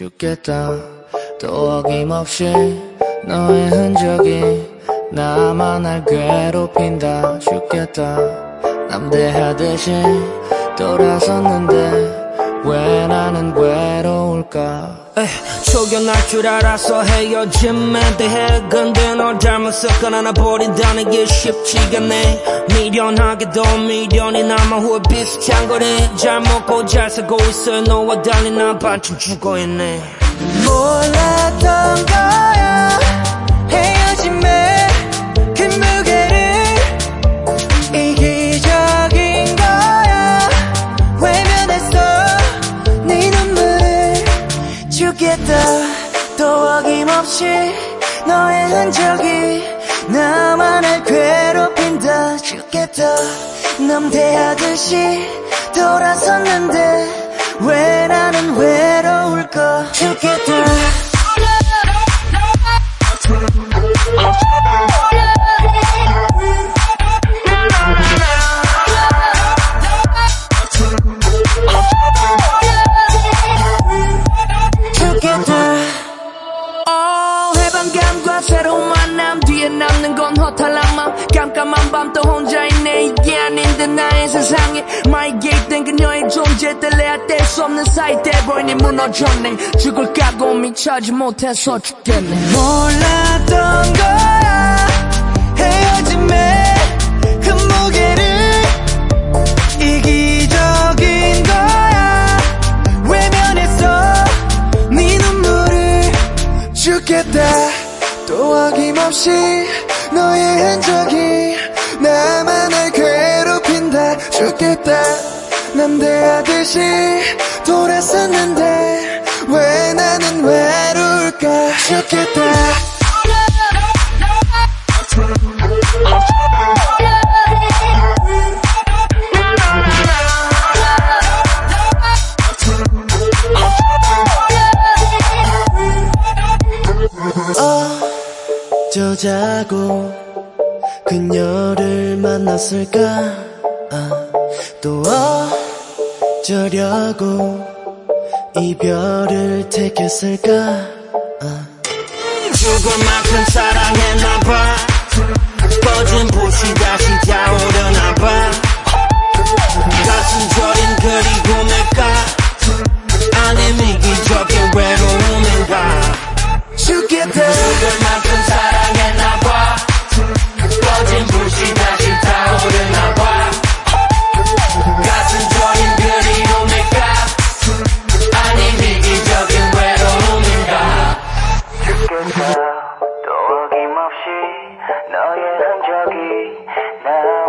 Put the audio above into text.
죽겠다. 또 어김없이 너의 흔적이 나만 날 괴롭힌다. 죽겠다. 남대하듯이 돌아섰는데 왜 나는 외로울까 속여날 줄 알아서 헤어짐에 대해 근데 널 잘못했건 하나 버린다는 게 쉽지가 않네. 미련하게도 미련이 남아 후회 비슷한 거네. 잘 먹고 잘 살고 있어 너와 달리 난 반쯤 죽어 있네. 몰랐던 거 또 어김없이 너의 흔적이 나만을 괴롭힌다. 죽겠다. 남대하듯이 돌아섰는데 왜 나는 외로울까? 죽겠다 새로운 만남 뒤에 남는 건 허탈함만 깜깜한 밤 또 혼자 있네. 이게 아닌 듯 나의 세상에. 많이 개입된 그녀의 존재 뗄래야 뗄 수 없는 사이 돼버리니 무너졌네. 죽을 각오 미처 하지 못해서 죽겠네. 몰랐던 거야. 헤어짐에 그 무게를 이기적인 거야. 외면했어 네 눈물을 죽겠다. 또 어김없이 너의 흔적이 나만을 괴롭힌다. 죽겠다. 남대하듯이 돌아섰는데 왜 나는 외로울까? 죽겠다 어쩌자고 그녀를 만났을까? 아, 또 어쩌려고 이별을 택했을까? 아. 만큼 사랑했나봐. 꺼진 불이 다시 타오 아, 또 어김없이 너의 흔적이 나